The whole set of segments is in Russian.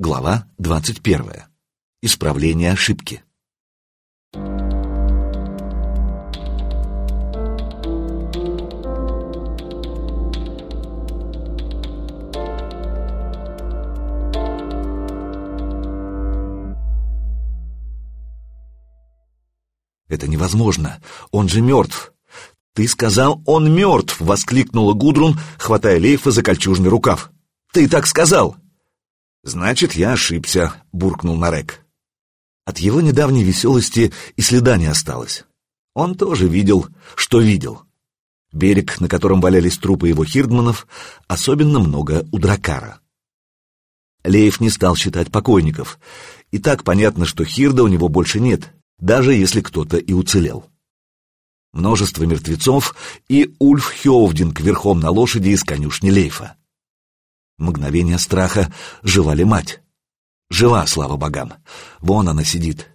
Глава 21. Исправление ошибки. «Это невозможно! Он же мертв!» «Ты сказал, он мертв!» — воскликнула Гудрун, хватая Лейфа за кольчужный рукав. «Ты так сказал!» «Значит, я ошибся», — буркнул Нарек. От его недавней веселости и следа не осталось. Он тоже видел, что видел. Берег, на котором валялись трупы его хирдманов, особенно много у Дракара. Леев не стал считать покойников. И так понятно, что Хирда у него больше нет, даже если кто-то и уцелел. Множество мертвецов и Ульф Хёвдинг верхом на лошади из конюшни Лейфа. Мгновение страха жива ли мать? Жива, слава богам. Вон она сидит.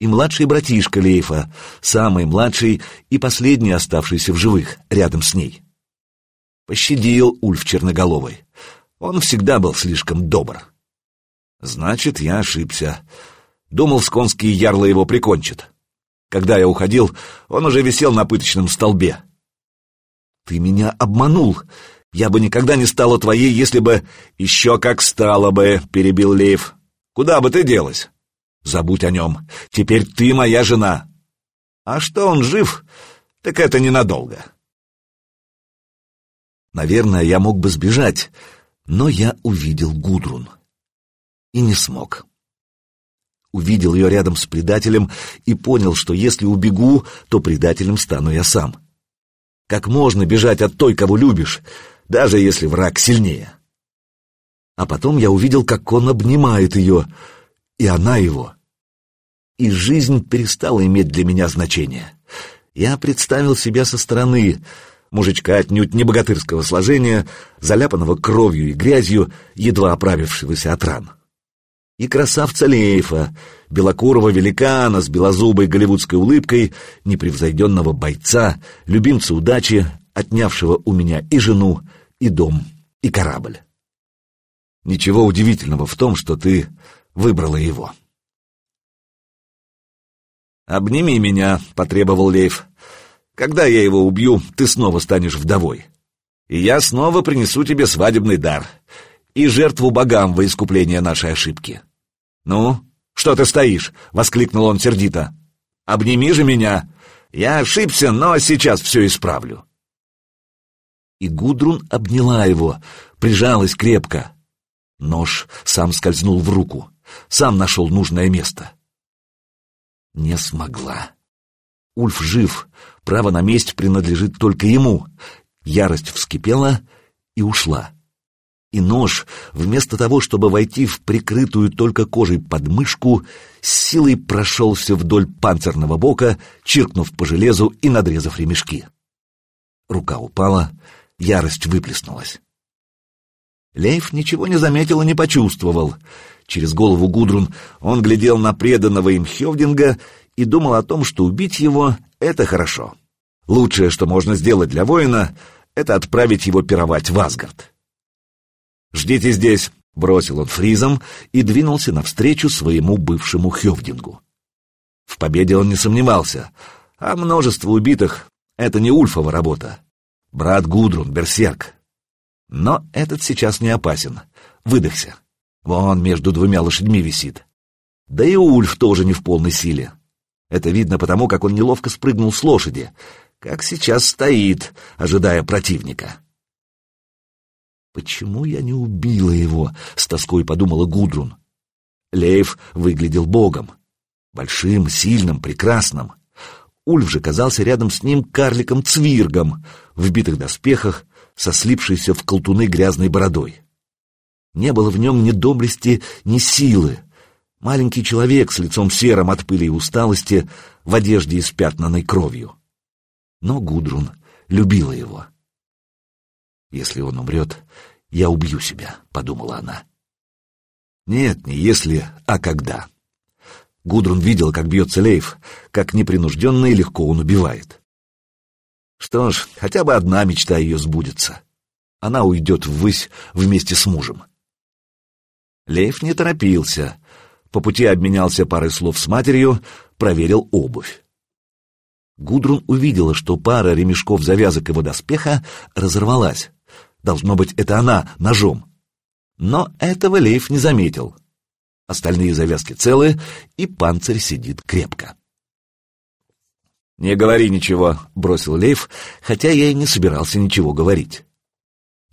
И младший братишка Лейфа, самый младший и последний оставшийся в живых, рядом с ней. Пощадил Ульф Черноголовый. Он всегда был слишком добр. Значит, я ошибся. Думал, сконские ярлы его прикончат. Когда я уходил, он уже висел на пыточном столбе. Ты меня обманул. Я бы никогда не стала твоей, если бы... Еще как стала бы, — перебил Лев. Куда бы ты делась? Забудь о нем. Теперь ты моя жена. А что он жив, так это ненадолго. Наверное, я мог бы сбежать, но я увидел Гудрун. И не смог. Увидел ее рядом с предателем и понял, что если убегу, то предателем стану я сам. Как можно бежать от той, кого любишь? Даже если враг сильнее. А потом я увидел, как он обнимает ее, и она его. И жизнь перестала иметь для меня значение. Я представил себя со стороны, мужичка отнюдь не богатырского сложения, заляпанного кровью и грязью, едва оправившегося от ран. И красавца Лейфа, белокурого великана с белозубой голливудской улыбкой, непревзойденного бойца, любимца удачи, отнявшего у меня и жену, и дом, и корабль. Ничего удивительного в том, что ты выбрала его. «Обними меня», — потребовал Лейф. «Когда я его убью, ты снова станешь вдовой. И я снова принесу тебе свадебный дар и жертву богам во искупление нашей ошибки». «Ну, что ты стоишь?» — воскликнул он сердито. «Обними же меня. Я ошибся, но сейчас все исправлю» и Гудрун обняла его, прижалась крепко. Нож сам скользнул в руку, сам нашел нужное место. Не смогла. Ульф жив, право на месть принадлежит только ему. Ярость вскипела и ушла. И нож, вместо того, чтобы войти в прикрытую только кожей подмышку, с силой прошелся вдоль панцирного бока, чиркнув по железу и надрезав ремешки. Рука упала, Ярость выплеснулась. Лейф ничего не заметил и не почувствовал. Через голову Гудрун он глядел на преданного им Хевдинга и думал о том, что убить его — это хорошо. Лучшее, что можно сделать для воина, — это отправить его пировать в Асгард. «Ждите здесь», — бросил он фризом и двинулся навстречу своему бывшему Хевдингу. В победе он не сомневался, а множество убитых — это не Ульфова работа. Брат Гудрун, берсерк. Но этот сейчас не опасен. Выдохся. Вон между двумя лошадьми висит. Да и Ульф тоже не в полной силе. Это видно потому, как он неловко спрыгнул с лошади, как сейчас стоит, ожидая противника. «Почему я не убила его?» — с тоской подумала Гудрун. Лейф выглядел богом. Большим, сильным, прекрасным. Ульф же казался рядом с ним карликом-цвиргом, в битых доспехах, со слипшейся в колтуны грязной бородой. Не было в нем ни доблести, ни силы. Маленький человек с лицом серым от пыли и усталости, в одежде испятнанной кровью. Но Гудрун любила его. «Если он умрет, я убью себя», — подумала она. «Нет, не если, а когда». Гудрун видела, как бьется Лейф, как непринужденно и легко он убивает. Что ж, хотя бы одна мечта ее сбудется. Она уйдет ввысь вместе с мужем. Лейф не торопился. По пути обменялся парой слов с матерью, проверил обувь. Гудрун увидела, что пара ремешков завязок его доспеха разорвалась. Должно быть, это она ножом. Но этого Лейф не заметил. Остальные завязки целы, и панцирь сидит крепко. «Не говори ничего», — бросил Лейф, хотя я и не собирался ничего говорить.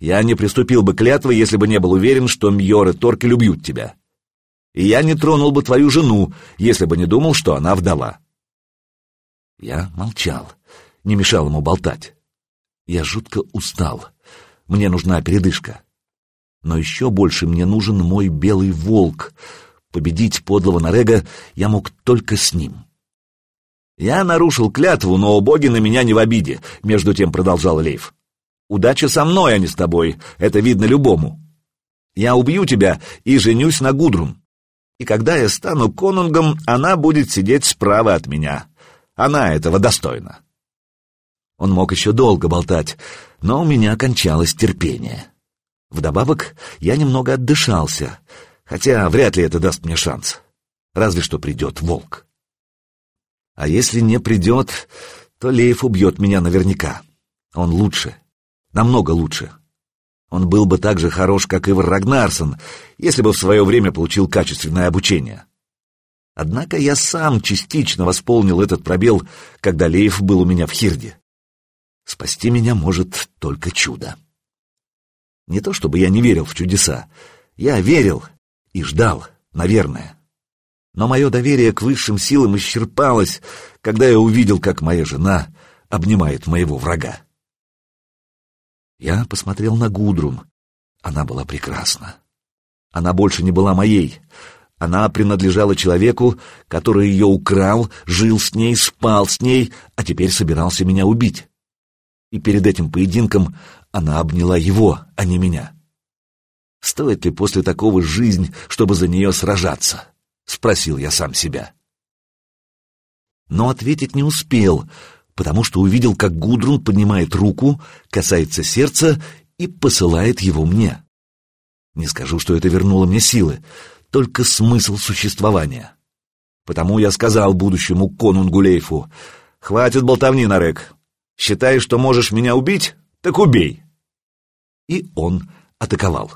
«Я не приступил бы клятвы, если бы не был уверен, что Мьор и Торкель убьют тебя. И я не тронул бы твою жену, если бы не думал, что она вдова». Я молчал, не мешал ему болтать. Я жутко устал. Мне нужна передышка. Но еще больше мне нужен мой белый волк. Победить подлого Нарега я мог только с ним. «Я нарушил клятву, но боги на меня не в обиде», — между тем продолжал Лейв. «Удача со мной, а не с тобой, это видно любому. Я убью тебя и женюсь на Гудрун. И когда я стану конунгом, она будет сидеть справа от меня. Она этого достойна». Он мог еще долго болтать, но у меня кончалось терпение. Вдобавок, я немного отдышался, хотя вряд ли это даст мне шанс. Разве что придет волк. А если не придет, то Леев убьет меня наверняка. Он лучше, намного лучше. Он был бы так же хорош, как Ивар Рагнарсон, если бы в свое время получил качественное обучение. Однако я сам частично восполнил этот пробел, когда Леев был у меня в Хирде. Спасти меня может только чудо. Не то чтобы я не верил в чудеса. Я верил и ждал, наверное. Но мое доверие к высшим силам исчерпалось, когда я увидел, как моя жена обнимает моего врага. Я посмотрел на Гудрум. Она была прекрасна. Она больше не была моей. Она принадлежала человеку, который ее украл, жил с ней, спал с ней, а теперь собирался меня убить. И перед этим поединком она обняла его, а не меня. Стоит ли после такого жизнь, чтобы за нее сражаться? Спросил я сам себя. Но ответить не успел, потому что увидел, как Гудрун поднимает руку, касается сердца и посылает его мне. Не скажу, что это вернуло мне силы, только смысл существования. Потому я сказал будущему конунгу «Хватит болтовни, Нарек. Считаешь, что можешь меня убить? Так убей!» И он атаковал.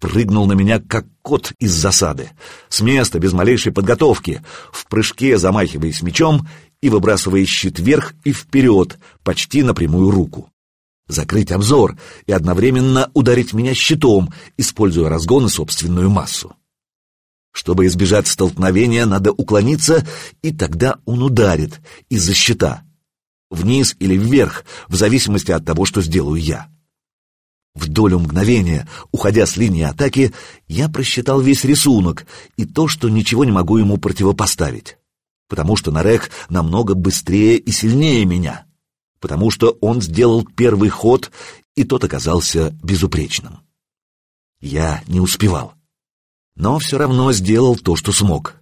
Прыгнул на меня, как кот из засады, с места, без малейшей подготовки, в прыжке замахиваясь мечом и выбрасывая щит вверх и вперед, почти на прямую руку закрыть обзор и одновременно ударить меня щитом, используя разгон и собственную массу. Чтобы избежать столкновения, надо уклониться, и тогда он ударит из-за щита. Вниз или вверх, в зависимости от того, что сделаю я. В долю мгновения, уходя с линии атаки, я просчитал весь рисунок и то, что ничего не могу ему противопоставить. Потому что Нарек намного быстрее и сильнее меня. Потому что он сделал первый ход, и тот оказался безупречным. Я не успевал но все равно сделал то, что смог.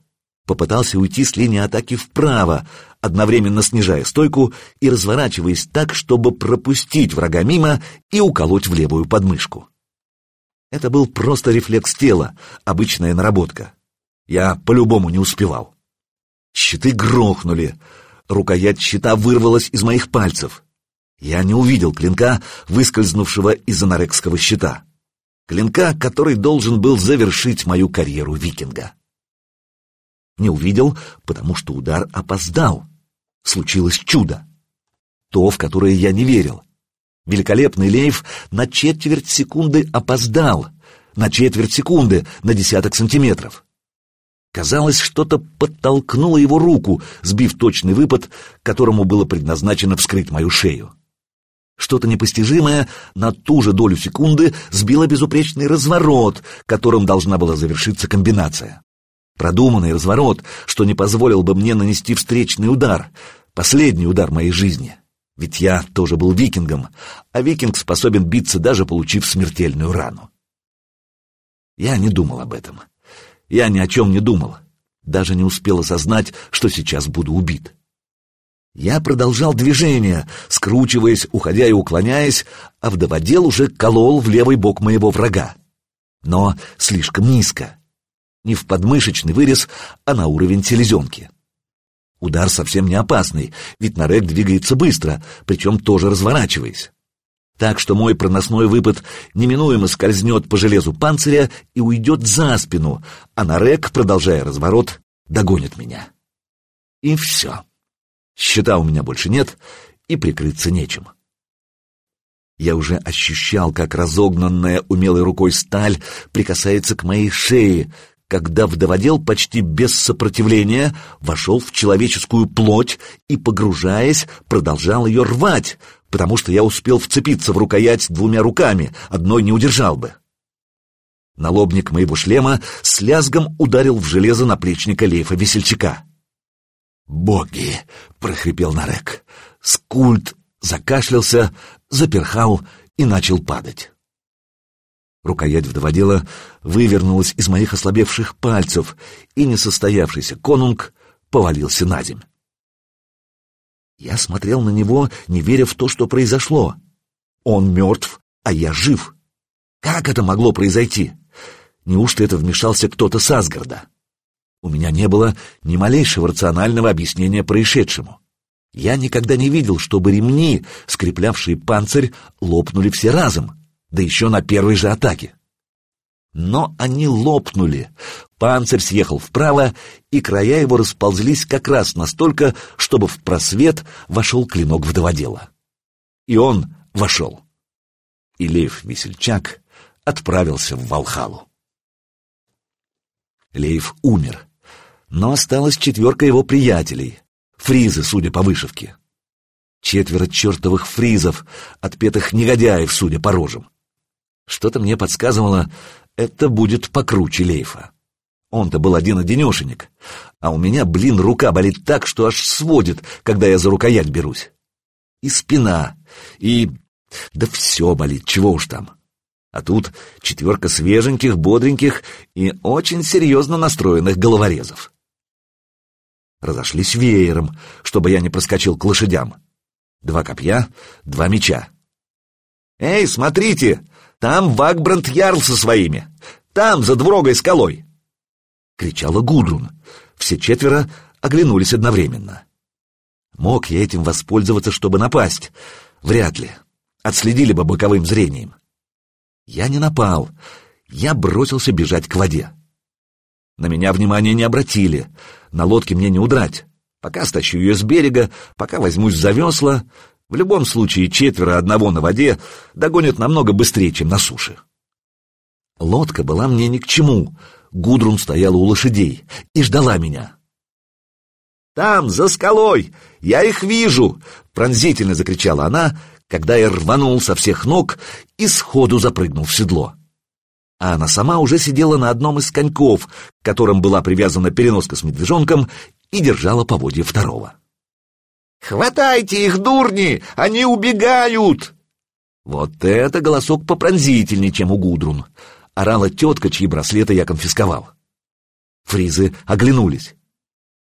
Попытался уйти с линии атаки вправо, одновременно снижая стойку и разворачиваясь так, чтобы пропустить врага мимо и уколоть в левую подмышку. Это был просто рефлекс тела, обычная наработка. Я по-любому не успевал. Щиты грохнули, рукоять щита вырвалась из моих пальцев. Я не увидел клинка, выскользнувшего из анорекского щита клинка, который должен был завершить мою карьеру викинга. Не увидел, потому что удар опоздал. Случилось чудо. То, в которое я не верил. Великолепный Лейф на четверть секунды опоздал. На четверть секунды, на десяток сантиметров. Казалось, что-то подтолкнуло его руку, сбив точный выпад, которому было предназначено вскрыть мою шею. Что-то непостижимое на ту же долю секунды сбило безупречный разворот, которым должна была завершиться комбинация. Продуманный разворот, что не позволил бы мне нанести встречный удар, последний удар моей жизни. Ведь я тоже был викингом, а викинг способен биться, даже получив смертельную рану. Я не думал об этом. Я ни о чем не думал. Даже не успел осознать, что сейчас буду убит. Я продолжал движение, скручиваясь, уходя и уклоняясь, а вдоводел уже колол в левый бок моего врага. Но слишком низко, Не в подмышечный вырез, а на уровень селезенки. Удар совсем не опасный, ведь Нарек двигается быстро, причем тоже разворачиваясь. Так что мой проносной выпад неминуемо скользнет по железу панциря и уйдет за спину, а Нарек, продолжая разворот, догонит меня. И все. Щита у меня больше нет, и прикрыться нечем. Я уже ощущал, как разогнанная умелой рукой сталь прикасается к моей шее, когда вдоводел почти без сопротивления вошел в человеческую плоть и, погружаясь, продолжал ее рвать, потому что я успел вцепиться в рукоять двумя руками, одной не удержал бы. Налобник моего шлема с лязгом ударил в железо наплечника Лейфа-весельчака. «Боги!» — прохрипел Нарек. Скульт закашлялся, заперхал и начал падать. Рукоять вдоводела вывернулась из моих ослабевших пальцев, и несостоявшийся конунг повалился на земь. Я смотрел на него, не веря в то, что произошло. Он мертв, а я жив. Как это могло произойти? Неужто это вмешался кто-то с Асгарда? У меня не было ни малейшего рационального объяснения происшедшему. Я никогда не видел, чтобы ремни, скреплявшие панцирь, лопнули все разом, да еще на первой же атаке. Но они лопнули. Панцирь съехал вправо, и края его расползлись как раз настолько, чтобы в просвет вошел клинок вдоводела. И он вошел. И Лев-весельчак отправился в Валхалу. Лейв умер, но осталась четверка его приятелей, Фризы, судя по вышивке. Четверо чертовых фризов, отпетых негодяев, судя по рожам. Что-то мне подсказывало, это будет покруче Лейфа. Он-то был один-одинешенек, а у меня, блин, рука болит так, что аж сводит, когда я за рукоять берусь. И спина, и... да все болит, чего уж там. А тут четверка свеженьких, бодреньких и очень серьезно настроенных головорезов разошлись веером, чтобы я не проскочил к лошадям. Два копья, два меча. «Эй, смотрите! Там Вагбранд Ярл со своими! Там, за двурогой скалой!» Кричала Гудрун. Все четверо оглянулись одновременно. Мог я этим воспользоваться, чтобы напасть? Вряд ли. Отследили бы боковым зрением. Я не напал. Я бросился бежать к воде. На меня внимания не обратили. На лодке мне не удрать. Пока стащу ее с берега, пока возьмусь за весла, в любом случае четверо одного на воде догонят намного быстрее, чем на суше. Лодка была мне ни к чему. Гудрун стояла у лошадей и ждала меня. «Там, за скалой! Я их вижу!» — пронзительно закричала она, когда я рванул со всех ног и сходу запрыгнул в седло а она сама уже сидела на одном из коньков, к которым была привязана переноска с медвежонком, и держала поводья второго. «Хватайте их, дурни! Они убегают!» Вот это голосок попронзительнее, чем у Гудрун. Орала тетка, чьи браслеты я конфисковал. Фризы оглянулись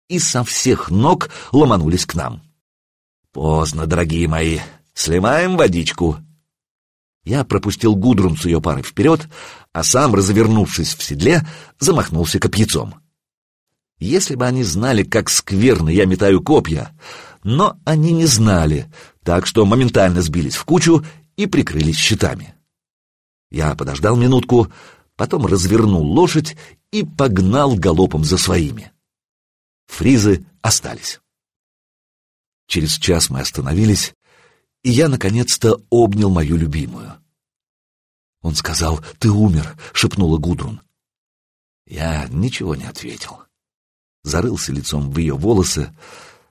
и со всех ног ломанулись к нам. «Поздно, дорогие мои, сливаем водичку». Я пропустил Гудрун с ее парой вперед, а сам, развернувшись в седле, замахнулся копьяцом. Если бы они знали, как скверно я метаю копья, но они не знали, так что моментально сбились в кучу и прикрылись щитами. Я подождал минутку, потом развернул лошадь и погнал галопом за своими. Фризы остались. Через час мы остановились, и я наконец-то обнял мою любимую. Он сказал, «Ты умер», — шепнула Гудрун. Я ничего не ответил. Зарылся лицом в ее волосы.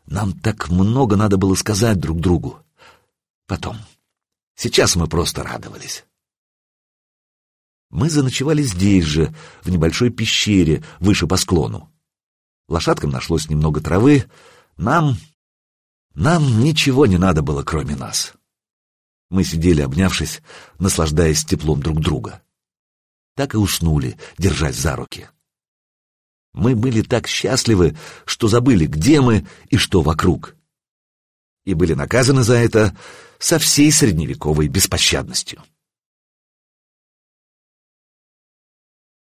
Нам так много надо было сказать друг другу. Потом. Сейчас мы просто радовались. Мы заночевали здесь же, в небольшой пещере, выше по склону. Лошадкам нашлось немного травы. Нам... Нам ничего не надо было, кроме нас. Мы сидели, обнявшись, наслаждаясь теплом друг друга. Так и уснули, держась за руки. Мы были так счастливы, что забыли, где мы и что вокруг. И были наказаны за это со всей средневековой беспощадностью.